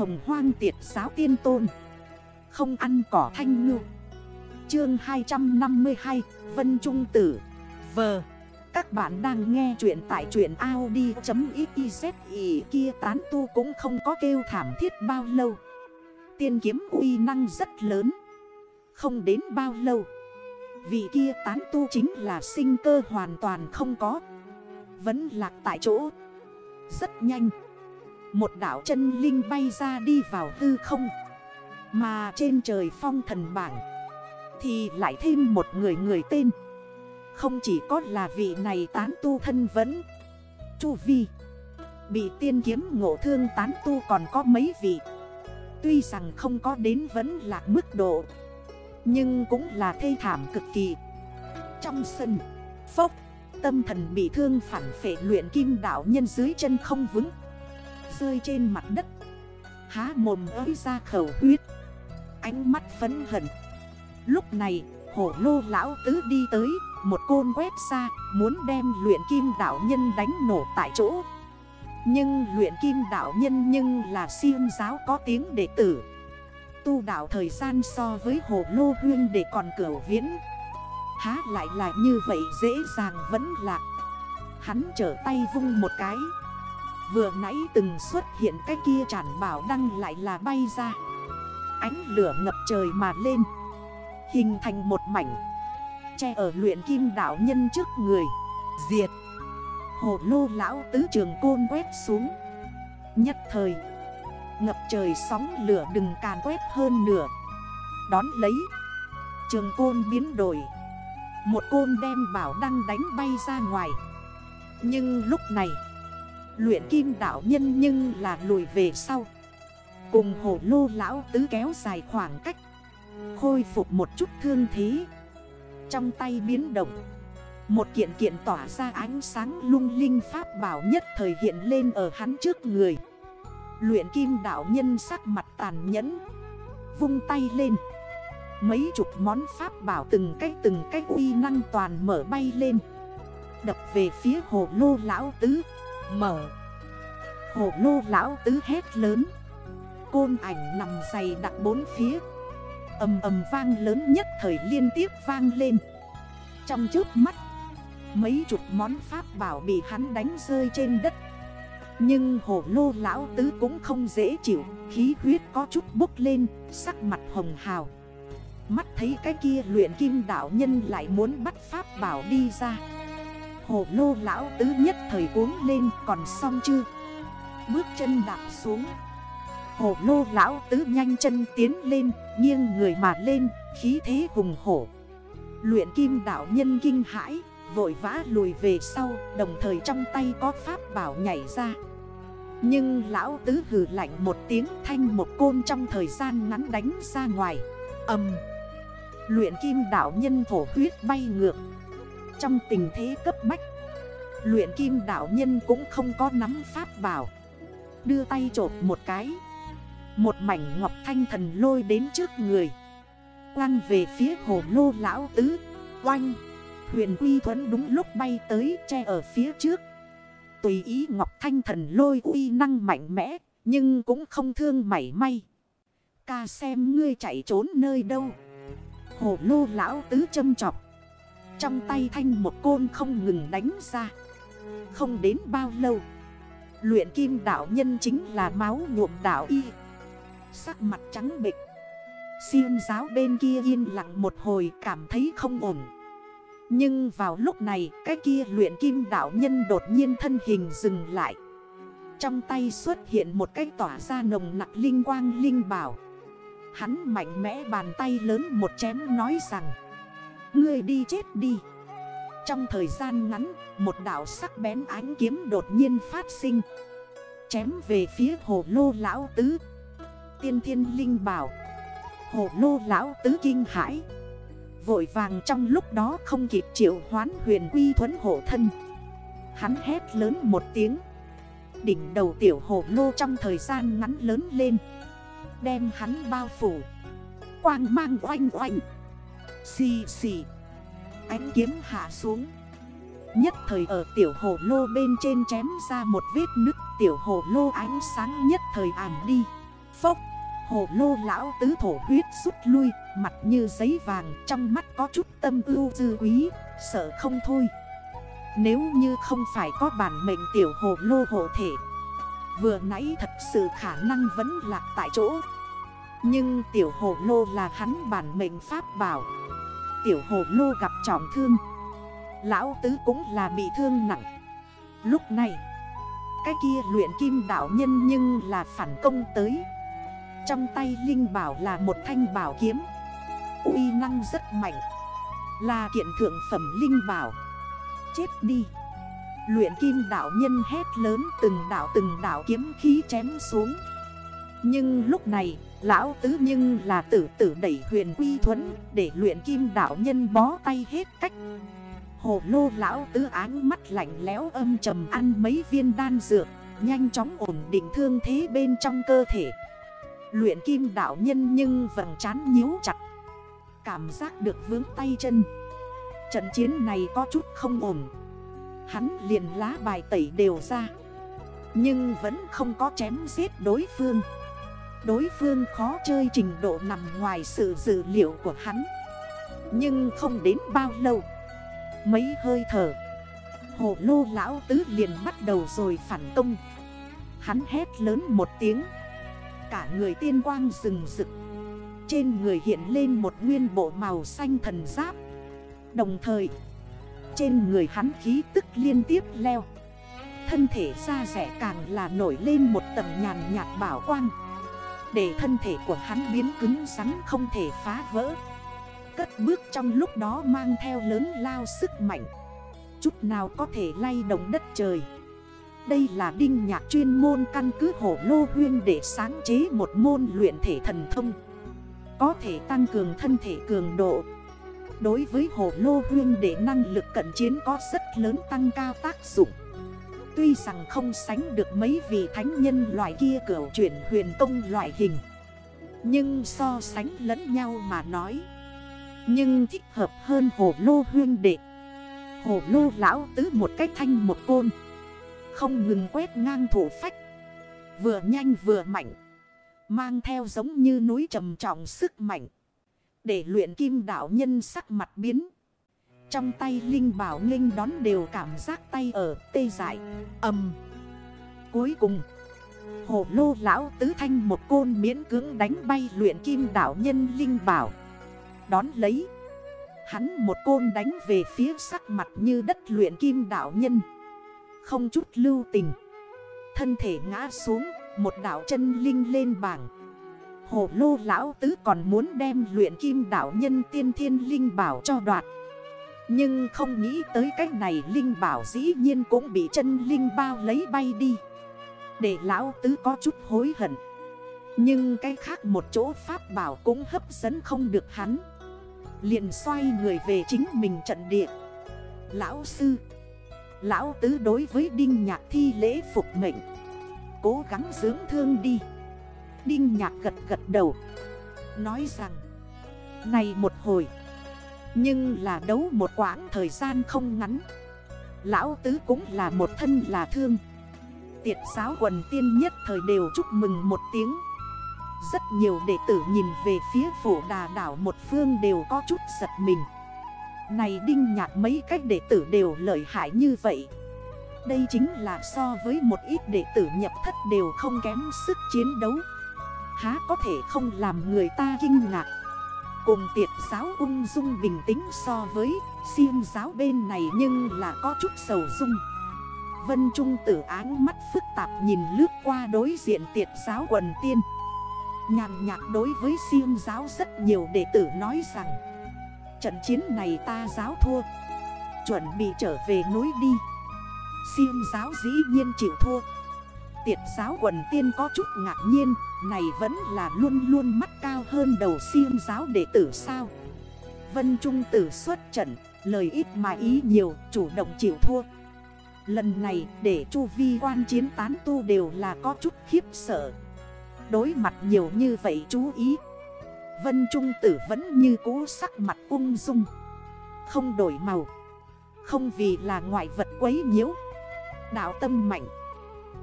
hồng hoang tiệt giáo tiên tôn. Không ăn cỏ thanh ngư. Chương 252 Vân Trung Tử. Vờ Các bạn đang nghe chuyện tại chuyện Audi.xyz kia tán tu cũng không có kêu thảm thiết bao lâu. Tiên kiếm uy năng rất lớn. Không đến bao lâu. Vị kia tán tu chính là sinh cơ hoàn toàn không có. Vẫn lạc tại chỗ. Rất nhanh. Một đảo chân linh bay ra đi vào hư không. Mà trên trời phong thần bảng, Thì lại thêm một người người tên. Không chỉ có là vị này tán tu thân vẫn. Chu Vi, Bị tiên kiếm ngộ thương tán tu còn có mấy vị. Tuy rằng không có đến vẫn là mức độ, Nhưng cũng là thê thảm cực kỳ. Trong sân, Phốc, Tâm thần bị thương phản phệ luyện kim đảo nhân dưới chân không vững. Rơi trên mặt đất. Há mồm ơi ra khẩu huyết. Ánh mắt phấn hận. Lúc này, hổ lô lão tứ đi tới, Một côn quét xa, Muốn đem luyện kim đảo nhân đánh nổ tại chỗ. Nhưng luyện kim đảo nhân nhưng là siêu giáo có tiếng đệ tử. Tu đảo thời gian so với hồ lô huyên để còn cửu viễn. Há lại là như vậy dễ dàng vẫn lạc. Hắn trở tay vung một cái. Vừa nãy từng xuất hiện cái kia tràn bảo đăng lại là bay ra. Ánh lửa ngập trời mà lên. Hình thành một mảnh. Che ở luyện kim đảo nhân trước người. Diệt. Hồ lô lão tứ trường côn quét xuống. Nhất thời, Ngập trời sóng lửa đừng càn quét hơn nửa. Đón lấy, Trường côn biến đổi. Một côn đem bảo đăng đánh bay ra ngoài. Nhưng lúc này Luyện kim đảo nhân nhưng là lùi về sau. Cùng Hổ lô lão tứ kéo dài khoảng cách, Khôi phục một chút thương thế. Trong tay biến động, Một kiện kiện tỏa ra ánh sáng lung linh pháp bảo nhất thời hiện lên ở hắn trước người. Luyện kim đảo nhân sắc mặt tàn nhẫn, Vung tay lên. Mấy chục món pháp bảo từng cách từng cách uy năng toàn mở bay lên. Đập về phía hồ lô lão tứ. Mở. Hổ lô lão tứ hét lớn. Côn ảnh nằm dày đặt bốn phía. Âm ầm vang lớn nhất thời liên tiếp vang lên. Trong trước mắt, Mấy chục món pháp bảo bị hắn đánh rơi trên đất. Nhưng Hổ lô lão tứ cũng không dễ chịu, Khí huyết có chút bốc lên, Sắc mặt hồng hào. Mắt thấy cái kia luyện kim đạo nhân lại muốn bắt pháp bảo đi ra. Hồ lô lão tứ nhất thời cuốn lên còn xong chưa? Bước chân đạp xuống. Hồ lô lão tứ nhanh chân tiến lên, Nghiêng người mà lên, Khí thế hùng hổ. Luyện kim đạo nhân kinh hãi, Vội vã lùi về sau, Đồng thời trong tay có pháp bảo nhảy ra. Nhưng lão tứ hử lạnh một tiếng thanh một côn trong thời gian ngắn đánh ra ngoài. Âm. Luyện kim đạo nhân thổ huyết bay ngược. Trong tình thế cấp bách. Luyện kim đạo nhân cũng không có nắm pháp bảo. Đưa tay trộp một cái. Một mảnh ngọc thanh thần lôi đến trước người. Quang về phía hồ lô lão tứ. Oanh! Huyền Quy Thuấn đúng lúc bay tới che ở phía trước. Tùy ý Ngọc Thanh thần lôi uy năng mạnh mẽ, Nhưng cũng không thương mảy may. Ca xem ngươi chạy trốn nơi đâu. Hồ lô lão tứ châm chọc. Trong tay thanh một côn không ngừng đánh ra. Không đến bao lâu, Luyện kim đảo nhân chính là máu nhuộm đảo y. Sắc mặt trắng bịch Siêng giáo bên kia yên lặng một hồi cảm thấy không ổn. Nhưng vào lúc này, cái kia luyện kim đảo nhân đột nhiên thân hình dừng lại. Trong tay xuất hiện một cái tỏa ra nồng nặng linh quang linh bảo. Hắn mạnh mẽ bàn tay lớn một chém nói rằng Ngươi đi chết đi. Trong thời gian ngắn, Một đảo sắc bén ánh kiếm đột nhiên phát sinh. Chém về phía hồ lô lão tứ. Tiên thiên linh bảo, Hồ lô lão tứ kinh hãi. Vội vàng trong lúc đó không kịp triệu hoán huyền quy thuẫn hộ thân. Hắn hét lớn một tiếng. Đỉnh đầu tiểu hồ lô trong thời gian ngắn lớn lên, Đem hắn bao phủ. Quang mang oanh oanh. Xì xì. Ánh kiếm hạ xuống. Nhất thời ở tiểu hồ lô bên trên chém ra một vết nứt. Tiểu hồ lô ánh sáng nhất thời ảm đi. Phốc. Hồ lô lão tứ thổ huyết rút lui. Mặt như giấy vàng, Trong mắt có chút tâm ưu dư quý. Sợ không thôi. Nếu như không phải có bản mệnh tiểu hồ lô hộ thể, Vừa nãy thật sự khả năng vẫn lạc tại chỗ. Nhưng tiểu hồ lô là hắn bản mệnh pháp bảo. Tiểu hồ lô gặp trọng thương. Lão tứ cũng là bị thương nặng. Lúc này, Cái kia luyện kim đạo nhân nhưng là phản công tới. Trong tay Linh Bảo là một thanh bảo kiếm. Uy năng rất mạnh. Là kiện thượng phẩm Linh Bảo. Chết đi. Luyện kim đạo nhân hét lớn từng đảo từng đảo kiếm khí chém xuống. Nhưng lúc này lão tứ nhưng là tử tử đẩy huyền quy thuẫn Để luyện kim đạo nhân bó tay hết cách. Hồ lô lão tứ áng mắt lạnh lẽo âm trầm ăn mấy viên đan dược, Nhanh chóng ổn định thương thế bên trong cơ thể. Luyện kim đạo nhân nhưng vầng chán nhíu chặt, Cảm giác được vướng tay chân. Trận chiến này có chút không ổn. Hắn liền lá bài tẩy đều ra, Nhưng vẫn không có chém giết đối phương. Đối phương khó chơi trình độ nằm ngoài sự dự liệu của hắn. Nhưng không đến bao lâu, Mấy hơi thở, Hồ lô lão tứ liền bắt đầu rồi phản công. Hắn hét lớn một tiếng, Cả người tiên quang rừng rực. Trên người hiện lên một nguyên bộ màu xanh thần giáp. Đồng thời, Trên người hắn khí tức liên tiếp leo. Thân thể da rẻ càng là nổi lên một tầng nhàn nhạt bảo quang. Để thân thể của hắn biến cứng rắn không thể phá vỡ. Cất bước trong lúc đó mang theo lớn lao sức mạnh. Chút nào có thể lay động đất trời. Đây là đinh nhạc chuyên môn căn cứ hổ lô huyên để sáng chế một môn luyện thể thần thông. Có thể tăng cường thân thể cường độ. Đối với hổ lô huyên để năng lực cận chiến có rất lớn tăng cao tác dụng. Tuy rằng không sánh được mấy vị thánh nhân loại kia cửu chuyển huyền công loại hình, Nhưng so sánh lẫn nhau mà nói, Nhưng thích hợp hơn hổ lô huyên đệ. Hổ lô lão tứ một cách thanh một côn, Không ngừng quét ngang thủ phách, Vừa nhanh vừa mạnh, Mang theo giống như núi trầm trọng sức mạnh, Để luyện kim đạo nhân sắc mặt biến. Trong tay Linh Bảo nghênh đón đều cảm giác tay ở, tê dại. Âm Cuối cùng, Hồ lô lão tứ thanh một côn miễn cưỡng đánh bay luyện kim đạo nhân Linh Bảo. Đón lấy, Hắn một côn đánh về phía sắc mặt như đất luyện kim đạo nhân. Không chút lưu tình, Thân thể ngã xuống, Một đảo chân linh lên bảng. Hồ lô lão tứ còn muốn đem luyện kim đạo nhân tiên thiên linh bảo cho đoạt. Nhưng không nghĩ tới cách này linh bảo dĩ nhiên cũng bị chân linh bao lấy bay đi. Để lão tứ có chút hối hận. Nhưng cái khác một chỗ pháp bảo cũng hấp dẫn không được hắn. Liền xoay người về chính mình trận địa. Lão sư. Lão tứ đối với Đinh Nhạc thi lễ phục mệnh. Cố gắng dưỡng thương đi. Đinh Nhạc gật gật đầu. Nói rằng. Này một hồi. Nhưng là đấu một quãng thời gian không ngắn. Lão tứ cũng là một thân là thương. Tiệt giáo quần tiên nhất thời đều chúc mừng một tiếng. Rất nhiều đệ tử nhìn về phía phổ đà đảo một phương đều có chút giật mình. Này đinh nhạc mấy cách đệ tử đều lợi hại như vậy. Đây chính là so với một ít đệ tử nhập thất đều không kém sức chiến đấu. Há có thể không làm người ta kinh ngạc. Cùng tiệt giáo ung dung bình tĩnh so với siêng giáo bên này nhưng là có chút sầu dung. Vân Trung tử áng mắt phức tạp nhìn lướt qua đối diện tiệt giáo quần tiên. Nhàn nhạt đối với siêng giáo rất nhiều đệ tử nói rằng, Trận chiến này ta giáo thua, Chuẩn bị trở về núi đi. Siêng giáo dĩ nhiên chịu thua. Tiệt giáo quần tiên có chút ngạc nhiên, Này vẫn là luôn luôn mắt cao hơn đầu siêng giáo đệ tử sao? Vân Trung tử xuất trận, Lời ít mà ý nhiều, chủ động chịu thua. Lần này để chu vi quan chiến tán tu đều là có chút khiếp sợ. Đối mặt nhiều như vậy chú ý, Vân Trung Tử vẫn như cũ sắc mặt ung dung. Không đổi màu, Không vì là ngoại vật quấy nhiễu. Đạo tâm mạnh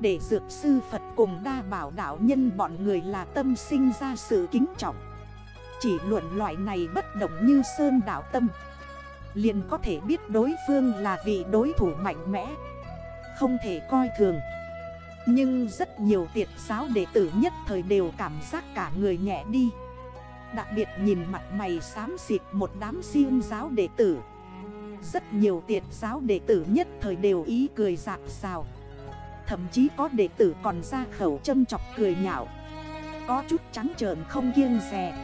để dược sư Phật cùng đa bảo đạo nhân bọn người là tâm sinh ra sự kính trọng. Chỉ luận loại này bất động như sơn đạo tâm. Liền có thể biết đối phương là vị đối thủ mạnh mẽ. Không thể coi thường. Nhưng rất nhiều tiệt giáo đệ tử nhất thời đều cảm giác cả người nhẹ đi. Đặc biệt nhìn mặt mày xám xịt một đám siêng giáo đệ tử. Rất nhiều tiệt giáo đệ tử nhất thời đều ý cười dạng xào. Thậm chí có đệ tử còn ra khẩu châm chọc cười nhạo. Có chút trắng trợn không kiêng rè,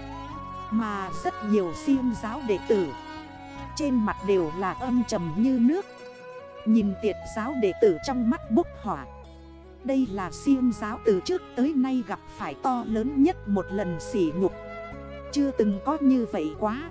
Mà rất nhiều siêng giáo đệ tử. Trên mặt đều là âm trầm như nước. Nhìn tiệt giáo đệ tử trong mắt bốc hỏa. Đây là siêng giáo từ trước tới nay gặp phải to lớn nhất một lần sỉ nhục. Chưa từng có như vậy quá.